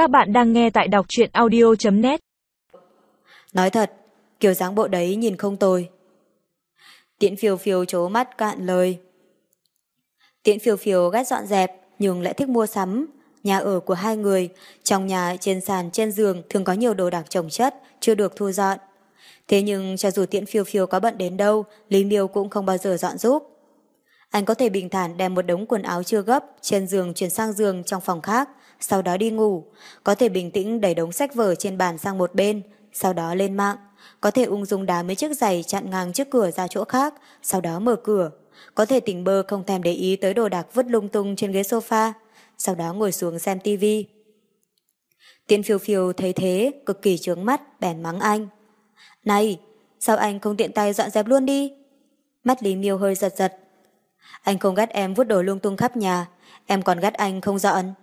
Các bạn đang nghe tại đọc truyện audio.net Nói thật, kiểu dáng bộ đấy nhìn không tồi. Tiễn phiêu phiêu chố mắt cạn lời. Tiễn phiêu phiêu ghét dọn dẹp, nhưng lại thích mua sắm. Nhà ở của hai người, trong nhà, trên sàn, trên giường thường có nhiều đồ đạc trồng chất, chưa được thu dọn. Thế nhưng cho dù tiễn phiêu phiêu có bận đến đâu, Lý Miêu cũng không bao giờ dọn giúp. Anh có thể bình thản đem một đống quần áo chưa gấp trên giường chuyển sang giường trong phòng khác, sau đó đi ngủ. Có thể bình tĩnh đẩy đống sách vở trên bàn sang một bên, sau đó lên mạng. Có thể ung dung đá mấy chiếc giày chặn ngang trước cửa ra chỗ khác, sau đó mở cửa. Có thể tỉnh bơ không thèm để ý tới đồ đạc vứt lung tung trên ghế sofa, sau đó ngồi xuống xem tivi. Tiên phiêu phiêu thấy thế, cực kỳ trướng mắt, bèn mắng anh. Này, sao anh không tiện tay dọn dẹp luôn đi? Mắt Lý Miêu hơi giật giật. Anh không ghét em vứt đồ lung tung khắp nhà, em còn ghét anh không dọn.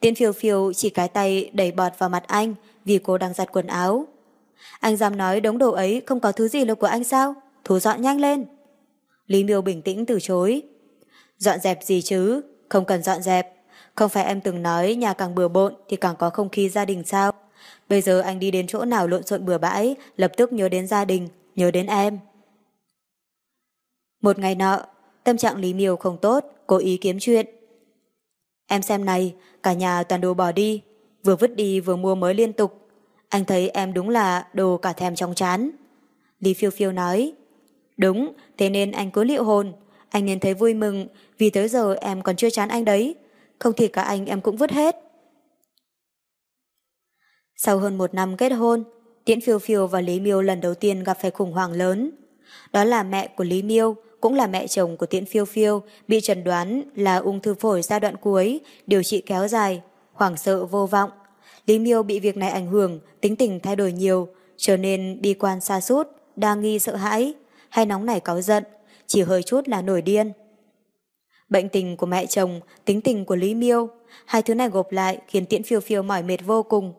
tiến phiêu phiêu chỉ cái tay đẩy bọt vào mặt anh vì cô đang giặt quần áo. Anh dám nói đống đồ ấy không có thứ gì là của anh sao? Thu dọn nhanh lên. Lý Miêu bình tĩnh từ chối. Dọn dẹp gì chứ? Không cần dọn dẹp. Không phải em từng nói nhà càng bừa bộn thì càng có không khí gia đình sao? Bây giờ anh đi đến chỗ nào lộn xộn bừa bãi, lập tức nhớ đến gia đình, nhớ đến em. Một ngày nọ, tâm trạng Lý Miêu không tốt, cố ý kiếm chuyện. Em xem này, cả nhà toàn đồ bỏ đi, vừa vứt đi vừa mua mới liên tục. Anh thấy em đúng là đồ cả thèm trong chán. Lý Phiêu Phiêu nói, đúng, thế nên anh cứ liệu hồn, anh nên thấy vui mừng, vì tới giờ em còn chưa chán anh đấy, không thì cả anh em cũng vứt hết. Sau hơn một năm kết hôn, Tiễn Phiêu Phiêu và Lý Miêu lần đầu tiên gặp phải khủng hoảng lớn. Đó là mẹ của Lý Miêu, cũng là mẹ chồng của Tiễn Phiêu Phiêu, bị chẩn đoán là ung thư phổi giai đoạn cuối, điều trị kéo dài, hoảng sợ vô vọng. Lý Miêu bị việc này ảnh hưởng, tính tình thay đổi nhiều, trở nên bi quan xa sút đa nghi sợ hãi, hay nóng nảy cáu giận, chỉ hơi chút là nổi điên. Bệnh tình của mẹ chồng, tính tình của Lý Miêu, hai thứ này gộp lại khiến Tiễn Phiêu Phiêu mỏi mệt vô cùng.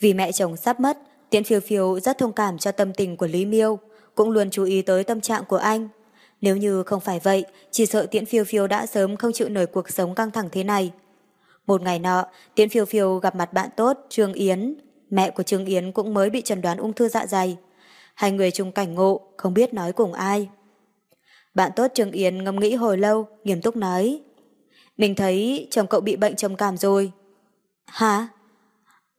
Vì mẹ chồng sắp mất, Tiễn Phiêu Phiêu rất thông cảm cho tâm tình của Lý Miêu, cũng luôn chú ý tới tâm trạng của anh. Nếu như không phải vậy, chỉ sợ Tiễn Phiêu Phiêu đã sớm không chịu nổi cuộc sống căng thẳng thế này. Một ngày nọ, Tiễn Phiêu Phiêu gặp mặt bạn tốt Trương Yến. Mẹ của Trương Yến cũng mới bị chẩn đoán ung thư dạ dày. Hai người chung cảnh ngộ, không biết nói cùng ai. Bạn tốt Trương Yến ngâm nghĩ hồi lâu, nghiêm túc nói. Mình thấy chồng cậu bị bệnh trầm cảm rồi. Hả?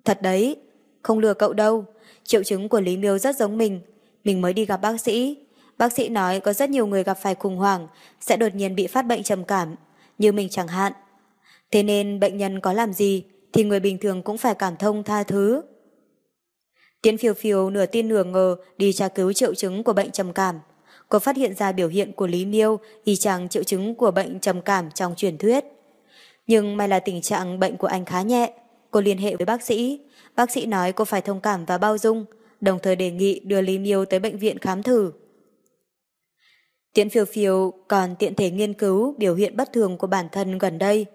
Thật đấy, không lừa cậu đâu. Triệu chứng của Lý Miêu rất giống mình. Mình mới đi gặp bác sĩ. Bác sĩ nói có rất nhiều người gặp phải khủng hoảng, sẽ đột nhiên bị phát bệnh trầm cảm, như mình chẳng hạn. Thế nên bệnh nhân có làm gì thì người bình thường cũng phải cảm thông tha thứ. Tiến phiêu phiêu nửa tin nửa ngờ đi tra cứu triệu chứng của bệnh trầm cảm. Cô phát hiện ra biểu hiện của Lý Miêu y chang triệu chứng của bệnh trầm cảm trong truyền thuyết. Nhưng may là tình trạng bệnh của anh khá nhẹ. Cô liên hệ với bác sĩ. Bác sĩ nói cô phải thông cảm và bao dung, đồng thời đề nghị đưa Lý Miêu tới bệnh viện khám thử. Tiễn phiêu phiêu còn tiện thể nghiên cứu biểu hiện bất thường của bản thân gần đây.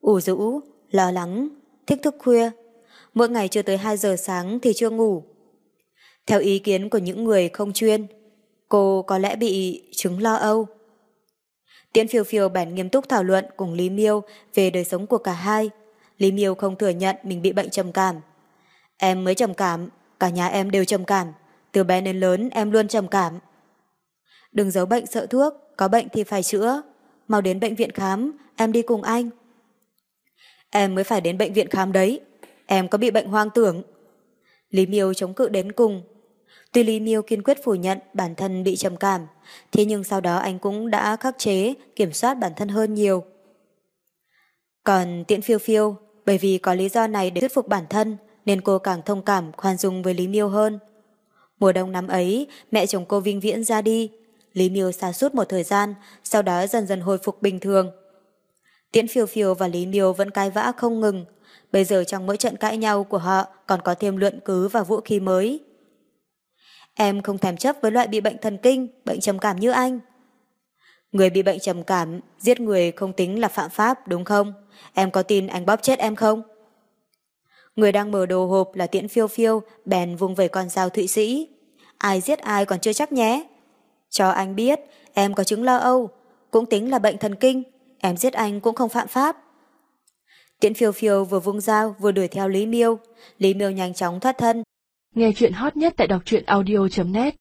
ủ rũ, lo lắng, thích thức khuya. Mỗi ngày chưa tới 2 giờ sáng thì chưa ngủ. Theo ý kiến của những người không chuyên, cô có lẽ bị chứng lo âu. Tiễn phiêu phiêu bản nghiêm túc thảo luận cùng Lý Miêu về đời sống của cả hai. Lý Miêu không thừa nhận mình bị bệnh trầm cảm. Em mới trầm cảm, cả nhà em đều trầm cảm. Từ bé đến lớn em luôn trầm cảm. Đừng giấu bệnh sợ thuốc, có bệnh thì phải chữa. Mau đến bệnh viện khám, em đi cùng anh. Em mới phải đến bệnh viện khám đấy. Em có bị bệnh hoang tưởng. Lý Miêu chống cự đến cùng. Tuy Lý Miêu kiên quyết phủ nhận bản thân bị trầm cảm, thế nhưng sau đó anh cũng đã khắc chế, kiểm soát bản thân hơn nhiều. Còn tiện phiêu phiêu, bởi vì có lý do này để thuyết phục bản thân, nên cô càng thông cảm, khoan dung với Lý Miêu hơn. Mùa đông năm ấy, mẹ chồng cô vinh viễn ra đi. Lý Miêu xa suốt một thời gian, sau đó dần dần hồi phục bình thường. Tiễn phiêu phiêu và Lý Miêu vẫn cãi vã không ngừng. Bây giờ trong mỗi trận cãi nhau của họ còn có thêm luận cứ và vũ khí mới. Em không thèm chấp với loại bị bệnh thần kinh, bệnh trầm cảm như anh. Người bị bệnh trầm cảm, giết người không tính là phạm pháp đúng không? Em có tin anh bóp chết em không? Người đang mở đồ hộp là tiễn phiêu phiêu, bèn vung về con dao Thụy Sĩ. Ai giết ai còn chưa chắc nhé. Cho anh biết, em có chứng lo âu, cũng tính là bệnh thần kinh, em giết anh cũng không phạm pháp. Tiễn phiêu phiêu vừa vung dao vừa đuổi theo Lý Miêu. Lý Miêu nhanh chóng thoát thân. Nghe chuyện hot nhất tại đọc truyện audio.net